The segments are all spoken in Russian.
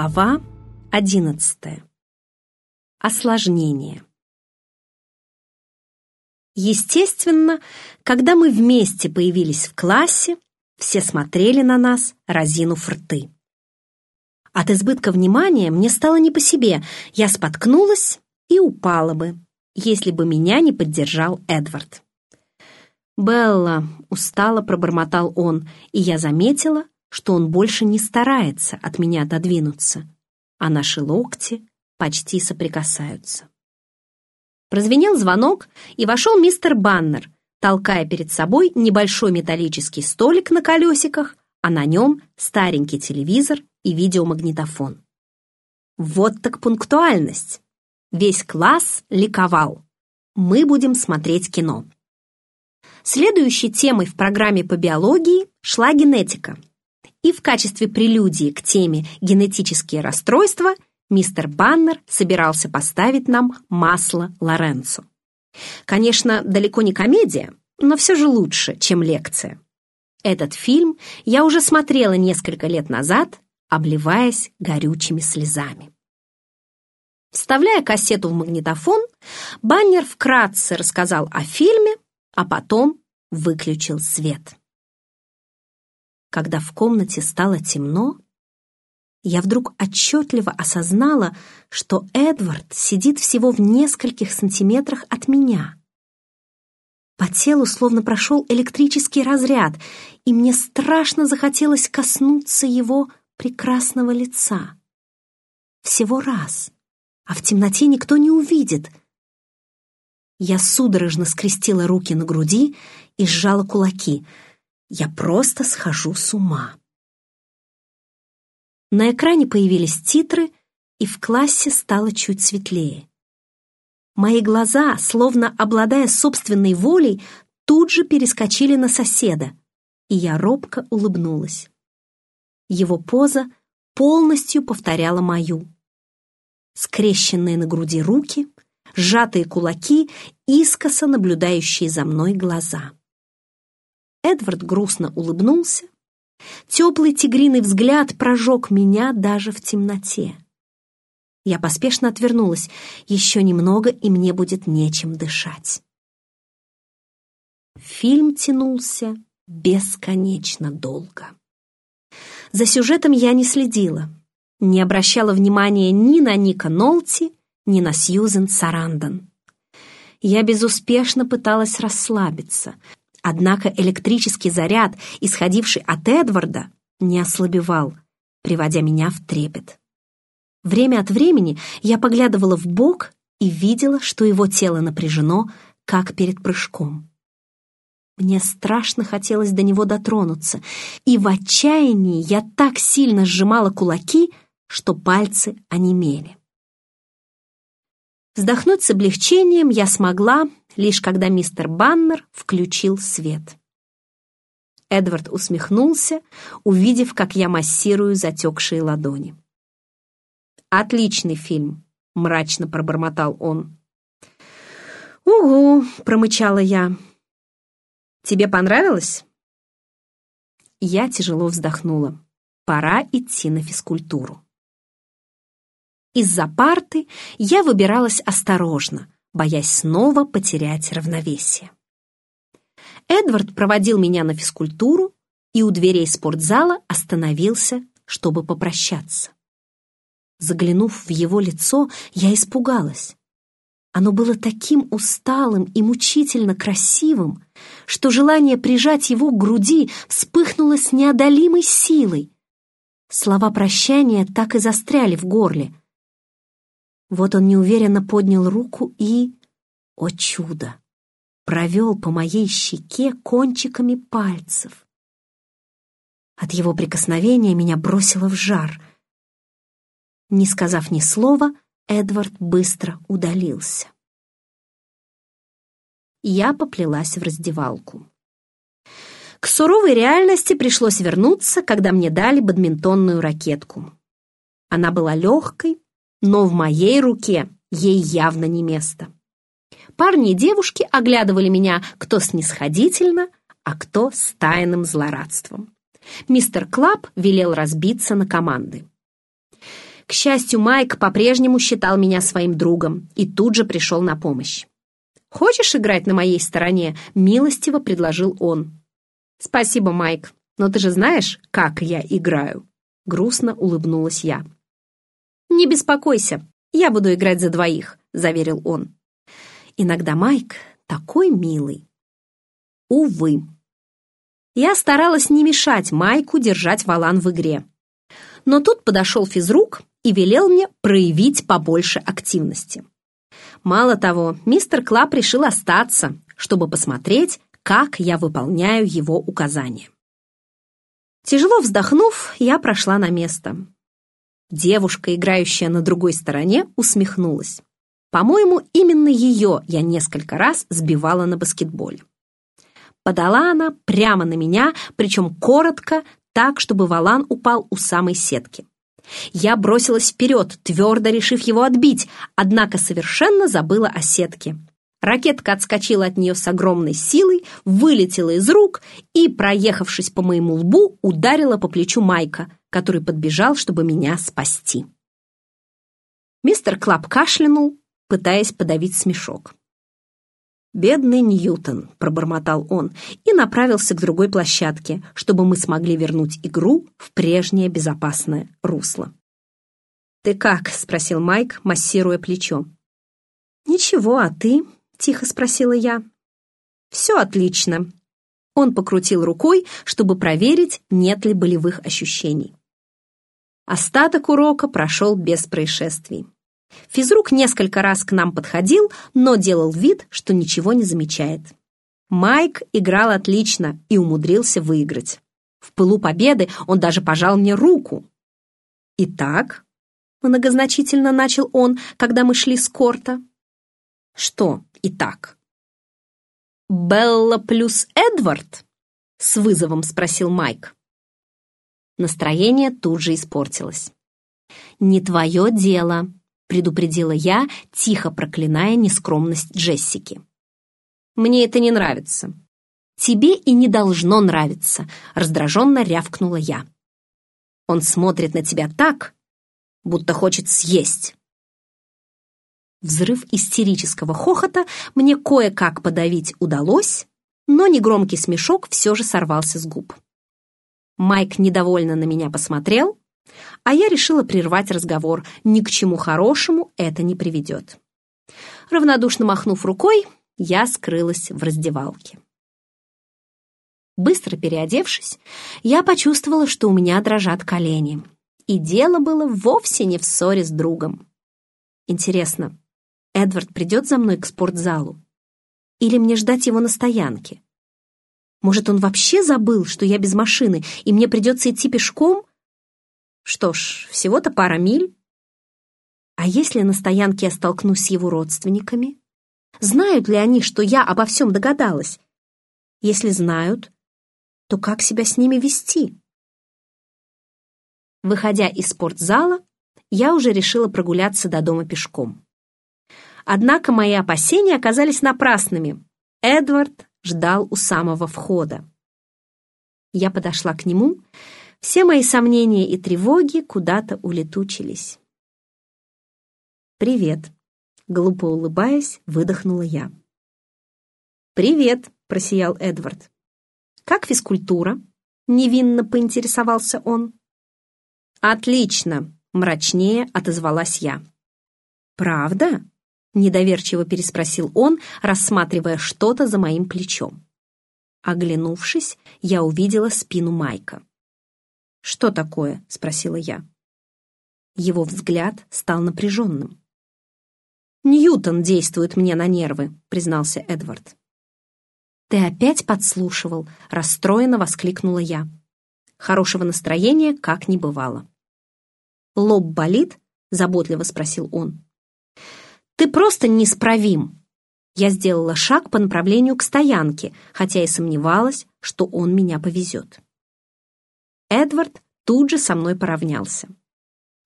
Глава одиннадцатая. Осложнение. Естественно, когда мы вместе появились в классе, все смотрели на нас, разинув рты. От избытка внимания мне стало не по себе, я споткнулась и упала бы, если бы меня не поддержал Эдвард. «Белла», — устало пробормотал он, и я заметила, что он больше не старается от меня отодвинуться, а наши локти почти соприкасаются. Прозвенел звонок, и вошел мистер Баннер, толкая перед собой небольшой металлический столик на колесиках, а на нем старенький телевизор и видеомагнитофон. Вот так пунктуальность! Весь класс ликовал. Мы будем смотреть кино. Следующей темой в программе по биологии шла генетика — и в качестве прелюдии к теме «генетические расстройства» мистер Баннер собирался поставить нам масло Лоренцо. Конечно, далеко не комедия, но все же лучше, чем лекция. Этот фильм я уже смотрела несколько лет назад, обливаясь горючими слезами. Вставляя кассету в магнитофон, Баннер вкратце рассказал о фильме, а потом выключил свет. Когда в комнате стало темно, я вдруг отчетливо осознала, что Эдвард сидит всего в нескольких сантиметрах от меня. По телу словно прошел электрический разряд, и мне страшно захотелось коснуться его прекрасного лица. Всего раз, а в темноте никто не увидит. Я судорожно скрестила руки на груди и сжала кулаки — я просто схожу с ума. На экране появились титры, и в классе стало чуть светлее. Мои глаза, словно обладая собственной волей, тут же перескочили на соседа, и я робко улыбнулась. Его поза полностью повторяла мою. Скрещенные на груди руки, сжатые кулаки, искоса наблюдающие за мной глаза. Эдвард грустно улыбнулся. Теплый тигриный взгляд прожег меня даже в темноте. Я поспешно отвернулась. Еще немного, и мне будет нечем дышать. Фильм тянулся бесконечно долго. За сюжетом я не следила, не обращала внимания ни на Ника Нолти, ни на Сьюзен Сарандон. Я безуспешно пыталась расслабиться, Однако электрический заряд, исходивший от Эдварда, не ослабевал, приводя меня в трепет. Время от времени я поглядывала в бок и видела, что его тело напряжено, как перед прыжком. Мне страшно хотелось до него дотронуться, и в отчаянии я так сильно сжимала кулаки, что пальцы онемели. Вздохнуть с облегчением я смогла, лишь когда мистер Баннер включил свет. Эдвард усмехнулся, увидев, как я массирую затекшие ладони. «Отличный фильм», — мрачно пробормотал он. «Угу», — промычала я. «Тебе понравилось?» Я тяжело вздохнула. «Пора идти на физкультуру». Из-за парты я выбиралась осторожно, боясь снова потерять равновесие. Эдвард проводил меня на физкультуру и у дверей спортзала остановился, чтобы попрощаться. Заглянув в его лицо, я испугалась. Оно было таким усталым и мучительно красивым, что желание прижать его к груди вспыхнуло с неодолимой силой. Слова прощания так и застряли в горле, вот он неуверенно поднял руку и... О чудо! Провел по моей щеке кончиками пальцев. От его прикосновения меня бросило в жар. Не сказав ни слова, Эдвард быстро удалился. Я поплелась в раздевалку. К суровой реальности пришлось вернуться, когда мне дали бадминтонную ракетку. Она была легкой, но в моей руке ей явно не место. Парни и девушки оглядывали меня кто снисходительно, а кто с тайным злорадством. Мистер Клаб велел разбиться на команды. К счастью, Майк по-прежнему считал меня своим другом и тут же пришел на помощь. «Хочешь играть на моей стороне?» — милостиво предложил он. «Спасибо, Майк, но ты же знаешь, как я играю?» Грустно улыбнулась я. «Не беспокойся, я буду играть за двоих», — заверил он. Иногда Майк такой милый. Увы. Я старалась не мешать Майку держать валан в игре. Но тут подошел физрук и велел мне проявить побольше активности. Мало того, мистер Клап решил остаться, чтобы посмотреть, как я выполняю его указания. Тяжело вздохнув, я прошла на место. Девушка, играющая на другой стороне, усмехнулась. По-моему, именно ее я несколько раз сбивала на баскетболе. Подала она прямо на меня, причем коротко, так, чтобы валан упал у самой сетки. Я бросилась вперед, твердо решив его отбить, однако совершенно забыла о сетке. Ракетка отскочила от нее с огромной силой, вылетела из рук и, проехавшись по моему лбу, ударила по плечу Майка, который подбежал, чтобы меня спасти. Мистер Клаб кашлянул, пытаясь подавить смешок. «Бедный Ньютон», — пробормотал он, и направился к другой площадке, чтобы мы смогли вернуть игру в прежнее безопасное русло. «Ты как?» — спросил Майк, массируя плечо. «Ничего, а ты?» — тихо спросила я. «Все отлично». Он покрутил рукой, чтобы проверить, нет ли болевых ощущений. Остаток урока прошел без происшествий. Физрук несколько раз к нам подходил, но делал вид, что ничего не замечает. Майк играл отлично и умудрился выиграть. В пылу победы он даже пожал мне руку. «Итак», — многозначительно начал он, когда мы шли с корта. «Что «итак»?» «Белла плюс Эдвард?» — с вызовом спросил Майк. Настроение тут же испортилось. «Не твое дело», предупредила я, тихо проклиная нескромность Джессики. «Мне это не нравится». «Тебе и не должно нравиться», — раздраженно рявкнула я. «Он смотрит на тебя так, будто хочет съесть». Взрыв истерического хохота мне кое-как подавить удалось, но негромкий смешок все же сорвался с губ. Майк недовольно на меня посмотрел, а я решила прервать разговор. Ни к чему хорошему это не приведет. Равнодушно махнув рукой, я скрылась в раздевалке. Быстро переодевшись, я почувствовала, что у меня дрожат колени. И дело было вовсе не в ссоре с другом. Интересно, Эдвард придет за мной к спортзалу? Или мне ждать его на стоянке? Может, он вообще забыл, что я без машины, и мне придется идти пешком? Что ж, всего-то пара миль. А если на стоянке я столкнусь с его родственниками? Знают ли они, что я обо всем догадалась? Если знают, то как себя с ними вести? Выходя из спортзала, я уже решила прогуляться до дома пешком. Однако мои опасения оказались напрасными. Эдвард ждал у самого входа. Я подошла к нему все мои сомнения и тревоги куда-то улетучились. «Привет», — глупо улыбаясь, выдохнула я. «Привет», — просиял Эдвард. «Как физкультура?» — невинно поинтересовался он. «Отлично», — мрачнее отозвалась я. «Правда?» — недоверчиво переспросил он, рассматривая что-то за моим плечом. Оглянувшись, я увидела спину Майка. «Что такое?» — спросила я. Его взгляд стал напряженным. «Ньютон действует мне на нервы», — признался Эдвард. «Ты опять подслушивал?» — расстроенно воскликнула я. Хорошего настроения как не бывало. «Лоб болит?» — заботливо спросил он. «Ты просто несправим!» Я сделала шаг по направлению к стоянке, хотя и сомневалась, что он меня повезет. Эдвард тут же со мной поравнялся.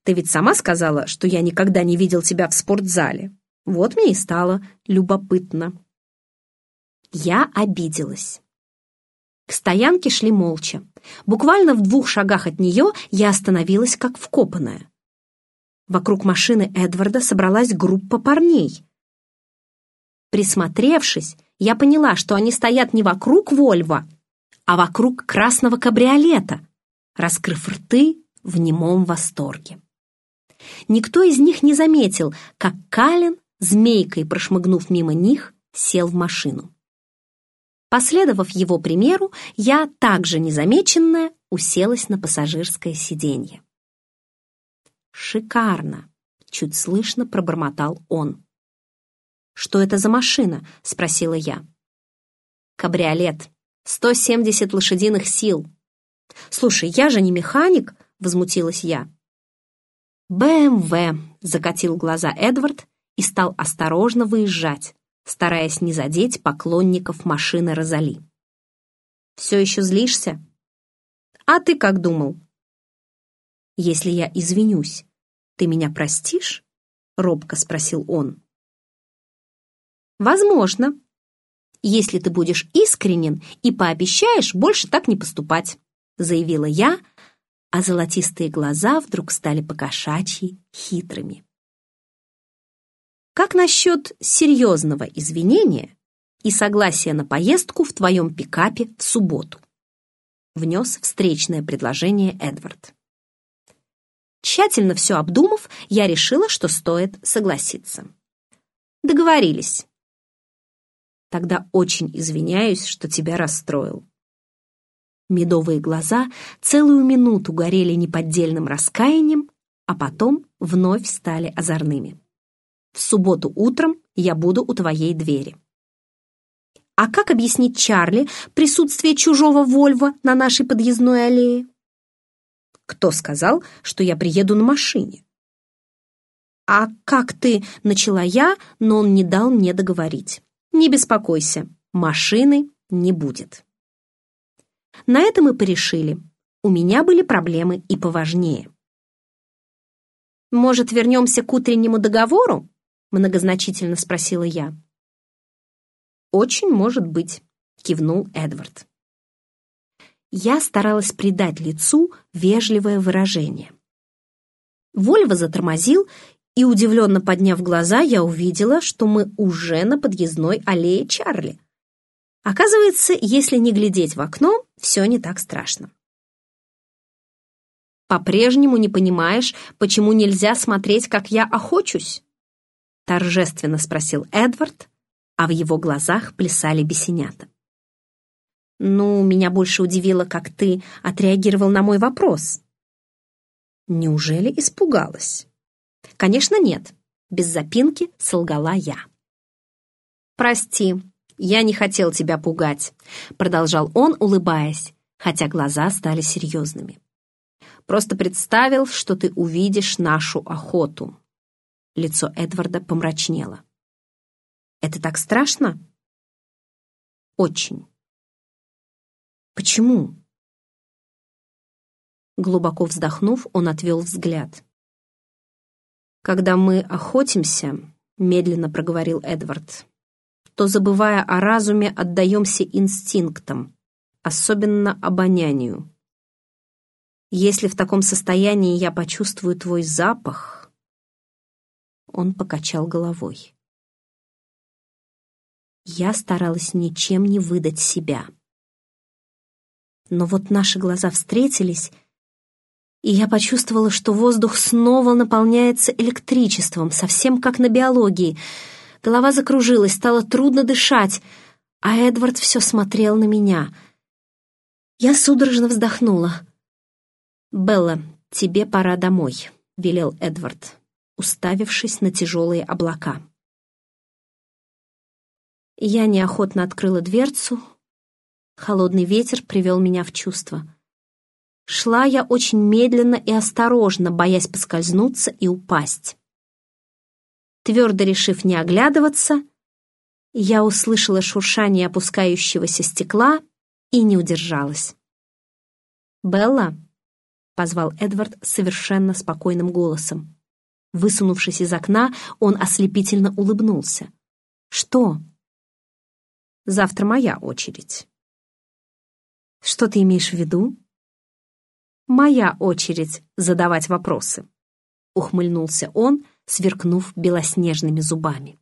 «Ты ведь сама сказала, что я никогда не видел тебя в спортзале. Вот мне и стало любопытно». Я обиделась. К стоянке шли молча. Буквально в двух шагах от нее я остановилась как вкопанная. Вокруг машины Эдварда собралась группа парней. Присмотревшись, я поняла, что они стоят не вокруг Вольва, а вокруг красного кабриолета, раскрыв рты в немом восторге. Никто из них не заметил, как Калин, змейкой прошмыгнув мимо них, сел в машину. Последовав его примеру, я, также незамеченная, уселась на пассажирское сиденье. «Шикарно!» — чуть слышно пробормотал он. «Что это за машина?» — спросила я. «Кабриолет. 170 лошадиных сил». «Слушай, я же не механик!» — возмутилась я. «БМВ», — закатил глаза Эдвард и стал осторожно выезжать, стараясь не задеть поклонников машины Розали. «Все еще злишься?» «А ты как думал?» «Если я извинюсь, ты меня простишь?» — робко спросил он. «Возможно, если ты будешь искренен и пообещаешь больше так не поступать», — заявила я, а золотистые глаза вдруг стали покошачьи хитрыми. Как насчет серьезного извинения и согласия на поездку в твоем пикапе в субботу? Внес встречное предложение Эдвард. Тщательно все обдумав, я решила, что стоит согласиться. Договорились. Тогда очень извиняюсь, что тебя расстроил. Медовые глаза целую минуту горели неподдельным раскаянием, а потом вновь стали озорными. В субботу утром я буду у твоей двери. А как объяснить Чарли присутствие чужого Вольва на нашей подъездной аллее? Кто сказал, что я приеду на машине? А как ты, начала я, но он не дал мне договорить. Не беспокойся, машины не будет. На это мы порешили. У меня были проблемы и поважнее. «Может, вернемся к утреннему договору?» многозначительно спросила я. «Очень может быть», — кивнул Эдвард. Я старалась придать лицу вежливое выражение. Вольво затормозил, и, удивленно подняв глаза, я увидела, что мы уже на подъездной аллее Чарли. Оказывается, если не глядеть в окно, все не так страшно. «По-прежнему не понимаешь, почему нельзя смотреть, как я охочусь?» — торжественно спросил Эдвард, а в его глазах плясали бесенята. «Ну, меня больше удивило, как ты отреагировал на мой вопрос». «Неужели испугалась?» «Конечно, нет», — без запинки солгала я. «Прости, я не хотел тебя пугать», — продолжал он, улыбаясь, хотя глаза стали серьезными. «Просто представил, что ты увидишь нашу охоту». Лицо Эдварда помрачнело. «Это так страшно?» «Очень». «Почему?» Глубоко вздохнув, он отвел взгляд. «Когда мы охотимся», — медленно проговорил Эдвард, то, забывая о разуме, отдаемся инстинктам, особенно обонянию. Если в таком состоянии я почувствую твой запах, он покачал головой. Я старалась ничем не выдать себя. Но вот наши глаза встретились, и я почувствовала, что воздух снова наполняется электричеством, совсем как на биологии. Голова закружилась, стало трудно дышать, а Эдвард все смотрел на меня. Я судорожно вздохнула. «Белла, тебе пора домой», — велел Эдвард уставившись на тяжелые облака. Я неохотно открыла дверцу. Холодный ветер привел меня в чувство. Шла я очень медленно и осторожно, боясь поскользнуться и упасть. Твердо решив не оглядываться, я услышала шуршание опускающегося стекла и не удержалась. «Белла?» — позвал Эдвард совершенно спокойным голосом. Высунувшись из окна, он ослепительно улыбнулся. «Что?» «Завтра моя очередь». «Что ты имеешь в виду?» «Моя очередь задавать вопросы». — ухмыльнулся он, сверкнув белоснежными зубами.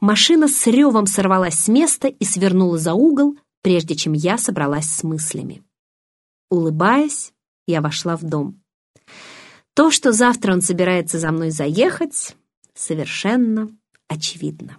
Машина с ревом сорвалась с места и свернула за угол, прежде чем я собралась с мыслями. Улыбаясь, я вошла в дом. То, что завтра он собирается за мной заехать, совершенно очевидно.